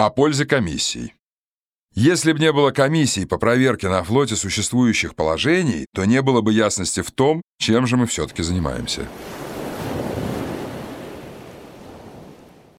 О пользе комиссий. Если бы не было комиссий по проверке на флоте существующих положений, то не было бы ясности в том, чем же мы все-таки занимаемся.